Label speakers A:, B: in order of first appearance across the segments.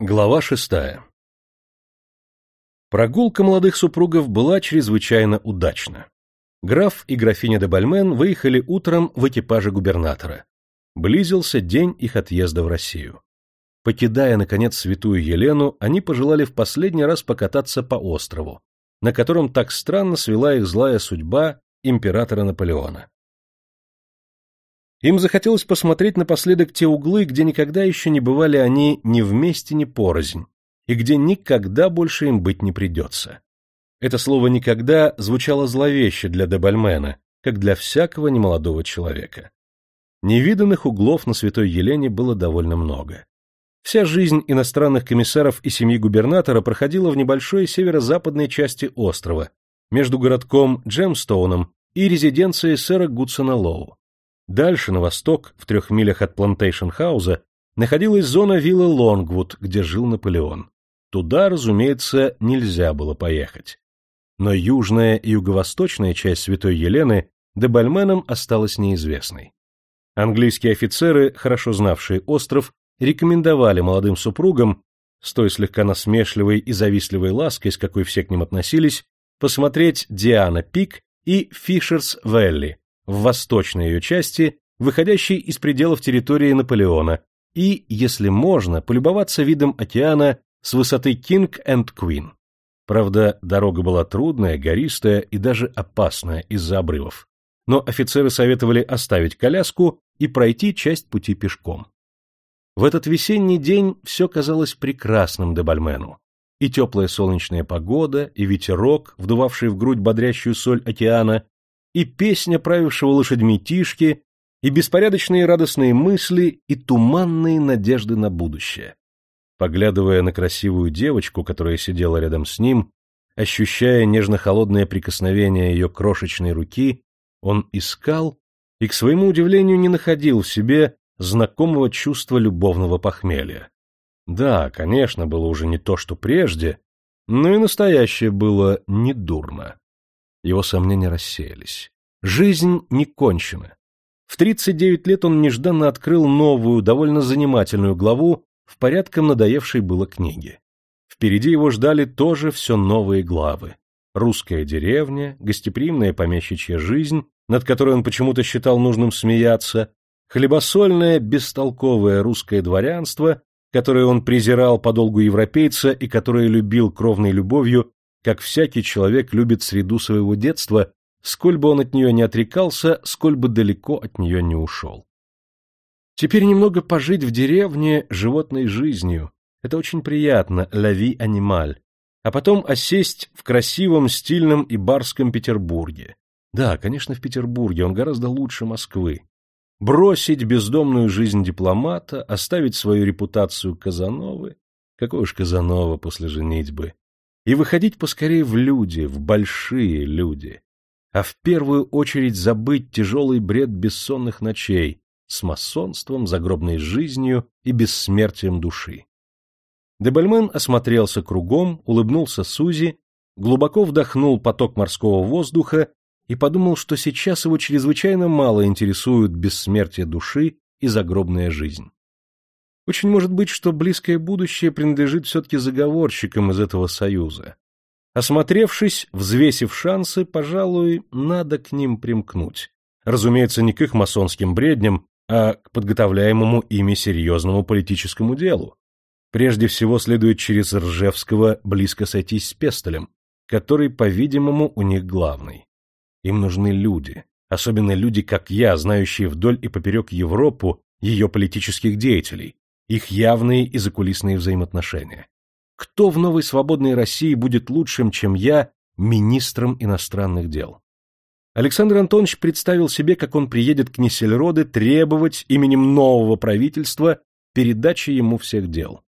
A: Глава шестая Прогулка молодых супругов была чрезвычайно удачна. Граф и графиня де Бальмен выехали утром в экипаже губернатора. Близился день их отъезда в Россию. Покидая, наконец, святую Елену, они пожелали в последний раз покататься по острову, на котором так странно свела их злая судьба императора Наполеона. Им захотелось посмотреть напоследок те углы, где никогда еще не бывали они ни вместе, ни порознь, и где никогда больше им быть не придется. Это слово «никогда» звучало зловеще для Дебальмена, как для всякого немолодого человека. Невиданных углов на Святой Елене было довольно много. Вся жизнь иностранных комиссаров и семьи губернатора проходила в небольшой северо-западной части острова, между городком Джемстоуном и резиденцией сэра Гудсона Лоу. Дальше, на восток, в трех милях от Плантейшн-хауза, находилась зона виллы Лонгвуд, где жил Наполеон. Туда, разумеется, нельзя было поехать. Но южная и юго-восточная часть Святой Елены Дебальменам осталась неизвестной. Английские офицеры, хорошо знавшие остров, рекомендовали молодым супругам, с той слегка насмешливой и завистливой лаской, с какой все к ним относились, посмотреть Диана Пик и Фишерс Велли, в восточной ее части, выходящей из пределов территории Наполеона, и, если можно, полюбоваться видом океана с высоты Кинг энд Квин. Правда, дорога была трудная, гористая и даже опасная из-за обрывов. Но офицеры советовали оставить коляску и пройти часть пути пешком. В этот весенний день все казалось прекрасным Дебальмену. И теплая солнечная погода, и ветерок, вдувавший в грудь бодрящую соль океана, и песня правившего лошадьми Тишки, и беспорядочные радостные мысли, и туманные надежды на будущее. Поглядывая на красивую девочку, которая сидела рядом с ним, ощущая нежно-холодное прикосновение ее крошечной руки, он искал и, к своему удивлению, не находил в себе знакомого чувства любовного похмелья. Да, конечно, было уже не то, что прежде, но и настоящее было недурно. Его сомнения рассеялись. Жизнь не кончена. В 39 лет он нежданно открыл новую, довольно занимательную главу в порядком надоевшей было книге. Впереди его ждали тоже все новые главы. Русская деревня, гостеприимная помещичья жизнь, над которой он почему-то считал нужным смеяться, хлебосольное, бестолковое русское дворянство, которое он презирал по долгу европейца и которое любил кровной любовью как всякий человек любит среду своего детства, сколь бы он от нее не отрекался, сколь бы далеко от нее не ушел. Теперь немного пожить в деревне животной жизнью. Это очень приятно, vie animal. А потом осесть в красивом, стильном и барском Петербурге. Да, конечно, в Петербурге, он гораздо лучше Москвы. Бросить бездомную жизнь дипломата, оставить свою репутацию Казановы. Какой уж Казанова после женитьбы и выходить поскорее в люди, в большие люди, а в первую очередь забыть тяжелый бред бессонных ночей с масонством, загробной жизнью и бессмертием души. Дебальмен осмотрелся кругом, улыбнулся Сузи, глубоко вдохнул поток морского воздуха и подумал, что сейчас его чрезвычайно мало интересуют бессмертие души и загробная жизнь. Очень может быть, что близкое будущее принадлежит все-таки заговорщикам из этого союза. Осмотревшись, взвесив шансы, пожалуй, надо к ним примкнуть. Разумеется, не к их масонским бредням, а к подготовляемому ими серьезному политическому делу. Прежде всего следует через Ржевского близко сойтись с Пестелем, который, по-видимому, у них главный. Им нужны люди, особенно люди, как я, знающие вдоль и поперек Европу, ее политических деятелей, их явные и закулисные взаимоотношения. Кто в новой свободной России будет лучшим, чем я, министром иностранных дел? Александр Антонович представил себе, как он приедет к Несельроде требовать именем нового правительства передачи ему всех дел.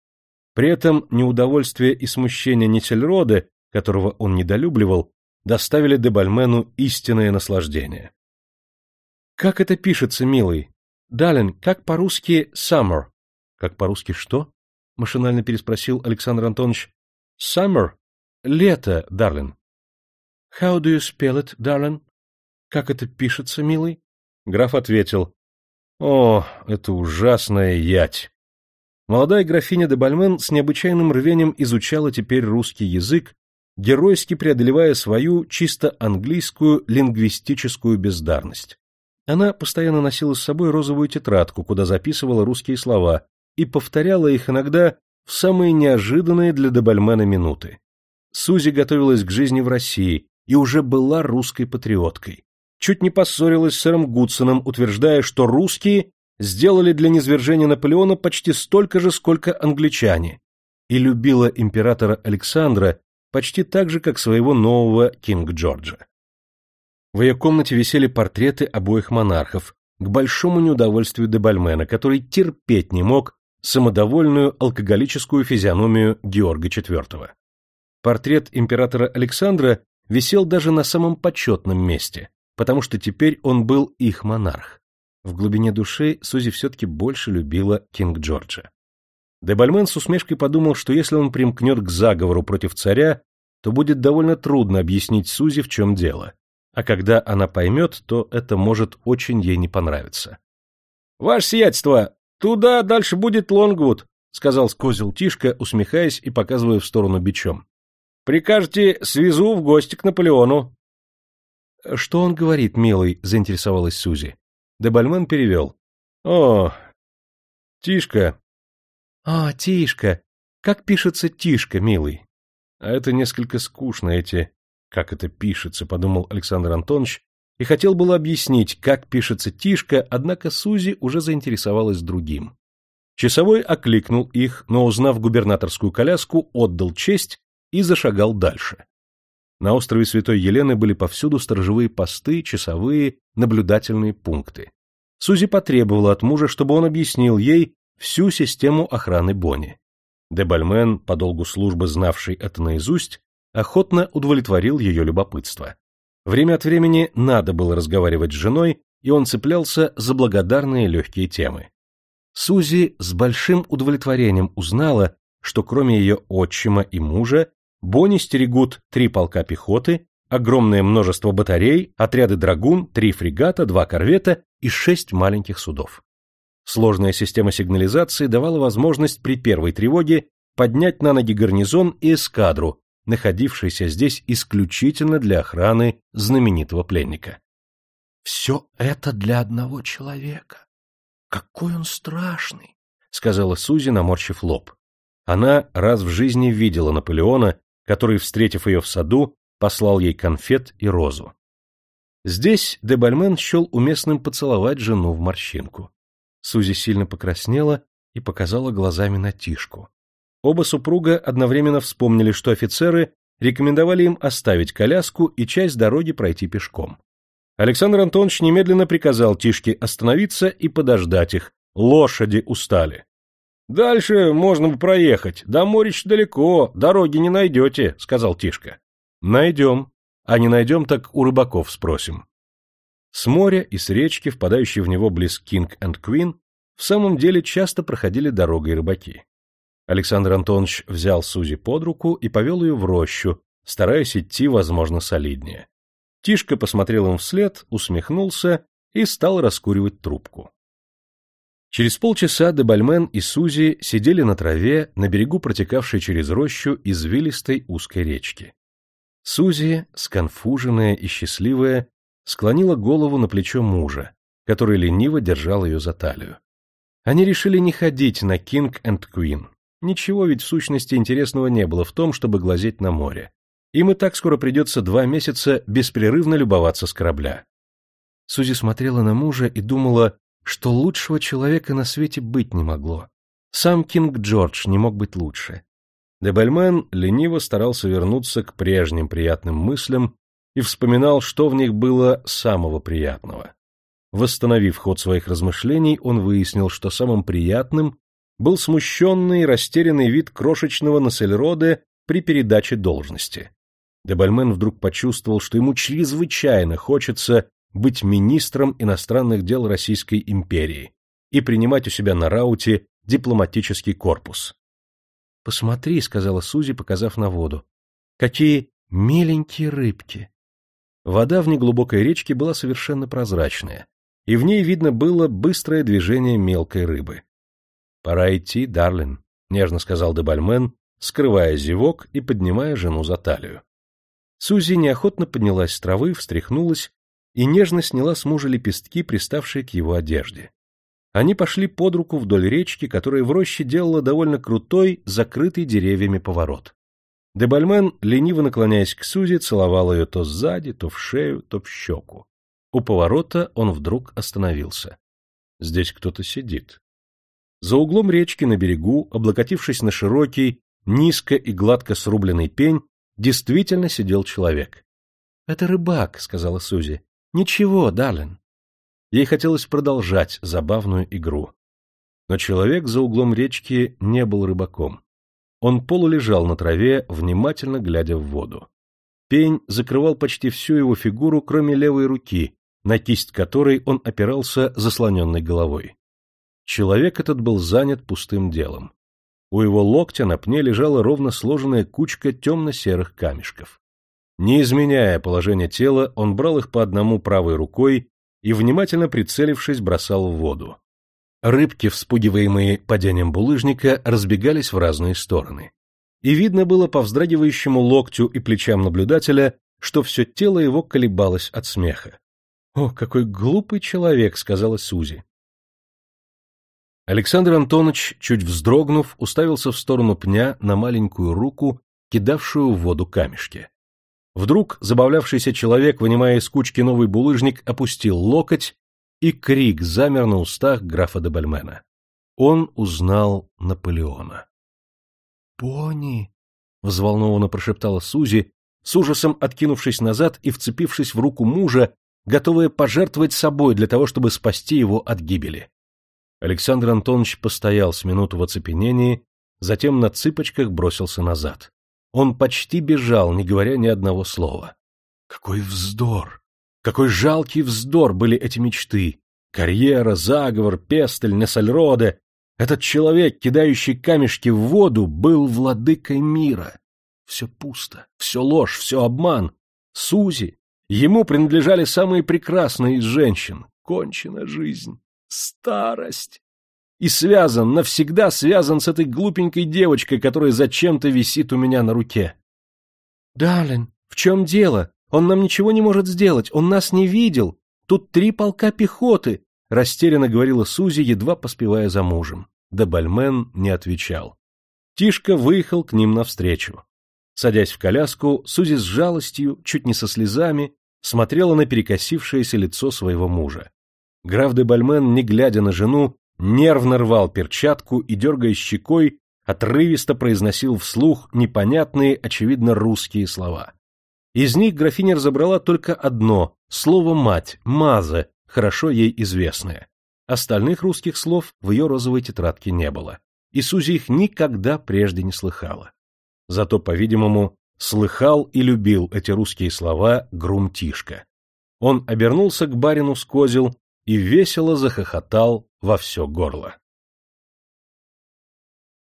A: При этом неудовольствие и смущение Несельроде, которого он недолюбливал, доставили Дебальмену истинное наслаждение. «Как это пишется, милый? Далин, как по-русски «summer»?» Как по-русски что? Машинально переспросил Александр Антонович. Summer. Лето, Дарлин. How do you spell it, darling? Как это пишется, милый? Граф ответил. О, это ужасная ять. Молодая графиня де Бальмен с необычайным рвением изучала теперь русский язык, геройски преодолевая свою чисто английскую лингвистическую бездарность. Она постоянно носила с собой розовую тетрадку, куда записывала русские слова, и повторяла их иногда в самые неожиданные для Дебальмена минуты. Сузи готовилась к жизни в России и уже была русской патриоткой. Чуть не поссорилась с сэром Гудсоном, утверждая, что русские сделали для низвержения Наполеона почти столько же, сколько англичане, и любила императора Александра почти так же, как своего нового Кинг Джорджа. В ее комнате висели портреты обоих монархов, к большому неудовольствию Дебальмена, который терпеть не мог самодовольную алкоголическую физиономию Георга IV. Портрет императора Александра висел даже на самом почетном месте, потому что теперь он был их монарх. В глубине души Сузи все-таки больше любила Кинг Джорджа. Дебальмен с усмешкой подумал, что если он примкнет к заговору против царя, то будет довольно трудно объяснить Сузи, в чем дело, а когда она поймет, то это может очень ей не понравиться. — Ваше сиятельство, туда дальше будет Лонгвуд, — сказал скозил Тишка, усмехаясь и показывая в сторону бичом. — Прикажете, свезу в гости к Наполеону. — Что он говорит, милый? — заинтересовалась Сузи. Дебальмен перевел. — О, Тишка. — А, Тишка. Как пишется Тишка, милый? А это несколько скучно, эти как это пишется, подумал Александр Антонович, и хотел было объяснить, как пишется Тишка, однако Сузи уже заинтересовалась другим. Часовой окликнул их, но, узнав губернаторскую коляску, отдал честь и зашагал дальше. На острове Святой Елены были повсюду сторожевые посты, часовые, наблюдательные пункты. Сузи потребовала от мужа, чтобы он объяснил ей всю систему охраны Бонни. Дебальмен, по долгу службы знавший это наизусть, охотно удовлетворил ее любопытство. Время от времени надо было разговаривать с женой, и он цеплялся за благодарные легкие темы. Сузи с большим удовлетворением узнала, что кроме ее отчима и мужа, Бонни стерегут три полка пехоты, огромное множество батарей, отряды драгун, три фрегата, два корвета и шесть маленьких судов. Сложная система сигнализации давала возможность при первой тревоге поднять на ноги гарнизон и эскадру, находившийся здесь исключительно для охраны знаменитого пленника. — Все это для одного человека. Какой он страшный! — сказала Сузи, наморщив лоб. Она раз в жизни видела Наполеона, который, встретив ее в саду, послал ей конфет и розу. Здесь Дебальмен счел уместным поцеловать жену в морщинку. Сузи сильно покраснела и показала глазами на Тишку. Оба супруга одновременно вспомнили, что офицеры рекомендовали им оставить коляску и часть дороги пройти пешком. Александр Антонович немедленно приказал Тишке остановиться и подождать их. Лошади устали. — Дальше можно бы проехать. До морич далеко, дороги не найдете, — сказал Тишка. — Найдем. А не найдем, так у рыбаков спросим. С моря и с речки, впадающей в него близ Кинг энд Квин, в самом деле часто проходили дорогой рыбаки. Александр Антонович взял Сузи под руку и повел ее в рощу, стараясь идти, возможно, солиднее. Тишка посмотрел им вслед, усмехнулся и стал раскуривать трубку. Через полчаса Дебальмен и Сузи сидели на траве на берегу протекавшей через рощу извилистой узкой речки. Сузи, сконфуженная и счастливая, склонила голову на плечо мужа, который лениво держал ее за талию. Они решили не ходить на Кинг энд Куин. Ничего ведь в сущности интересного не было в том, чтобы глазеть на море. Им и так скоро придется два месяца беспрерывно любоваться с корабля. Сузи смотрела на мужа и думала, что лучшего человека на свете быть не могло. Сам Кинг Джордж не мог быть лучше. Дебальмен лениво старался вернуться к прежним приятным мыслям и вспоминал, что в них было самого приятного. Восстановив ход своих размышлений, он выяснил, что самым приятным был смущенный и растерянный вид крошечного Нассельроде при передаче должности. Дебальмен вдруг почувствовал, что ему чрезвычайно хочется быть министром иностранных дел Российской империи и принимать у себя на рауте дипломатический корпус. — Посмотри, — сказала Сузи, показав на воду, — какие миленькие рыбки. Вода в неглубокой речке была совершенно прозрачная, и в ней видно было быстрое движение мелкой рыбы. — Пора идти, Дарлин, — нежно сказал Дебальмен, скрывая зевок и поднимая жену за талию. Сузи неохотно поднялась с травы, встряхнулась и нежно сняла с мужа лепестки, приставшие к его одежде. Они пошли под руку вдоль речки, которая в роще делала довольно крутой, закрытый деревьями поворот. Дебальмен, лениво наклоняясь к Сузи, целовал ее то сзади, то в шею, то в щеку. У поворота он вдруг остановился. Здесь кто-то сидит. За углом речки на берегу, облокотившись на широкий, низко и гладко срубленный пень, действительно сидел человек. — Это рыбак, — сказала Сузи. — Ничего, Дарлин. Ей хотелось продолжать забавную игру. Но человек за углом речки не был рыбаком. Он полулежал на траве, внимательно глядя в воду. Пень закрывал почти всю его фигуру, кроме левой руки, на кисть которой он опирался заслоненной головой. Человек этот был занят пустым делом. У его локтя на пне лежала ровно сложенная кучка темно-серых камешков. Не изменяя положение тела, он брал их по одному правой рукой и, внимательно прицелившись, бросал в воду. Рыбки, вспугиваемые падением булыжника, разбегались в разные стороны. И видно было по вздрагивающему локтю и плечам наблюдателя, что все тело его колебалось от смеха. «О, какой глупый человек!» — сказала Сузи. Александр Антонович, чуть вздрогнув, уставился в сторону пня на маленькую руку, кидавшую в воду камешки. Вдруг забавлявшийся человек, вынимая из кучки новый булыжник, опустил локоть, и крик замер на устах графа де Бальмена. Он узнал Наполеона. «Пони!» — взволнованно прошептала Сузи, с ужасом откинувшись назад и вцепившись в руку мужа, готовая пожертвовать собой для того, чтобы спасти его от гибели. Александр Антонович постоял с минуту в оцепенении, затем на цыпочках бросился назад. Он почти бежал, не говоря ни одного слова. Какой вздор! Какой жалкий вздор были эти мечты! Карьера, заговор, пестель, Нессельроде. Этот человек, кидающий камешки в воду, был владыкой мира. Все пусто, все ложь, все обман. Сузи, Ему принадлежали самые прекрасные из женщин. Кончена жизнь. Старость. И связан, навсегда связан с этой глупенькой девочкой, которая зачем-то висит у меня на руке. Дарлин, в чем дело? Он нам ничего не может сделать, он нас не видел. Тут три полка пехоты, — растерянно говорила Сузи, едва поспевая за мужем. Да Бальмен не отвечал. Тишка выехал к ним навстречу. Садясь в коляску, Сузи с жалостью, чуть не со слезами, смотрела на перекосившееся лицо своего мужа. Граф де Бальмен, не глядя на жену, нервно рвал перчатку и, дергая щекой, отрывисто произносил вслух непонятные, очевидно, русские слова. Из них графиня разобрала только одно — слово «мать», «маза», хорошо ей известное. Остальных русских слов в ее розовой тетрадке не было, и Сузи их никогда прежде не слыхала. Зато, по-видимому, слыхал и любил эти русские слова Грумтишка. Он обернулся к барину с козел и весело захохотал во все горло.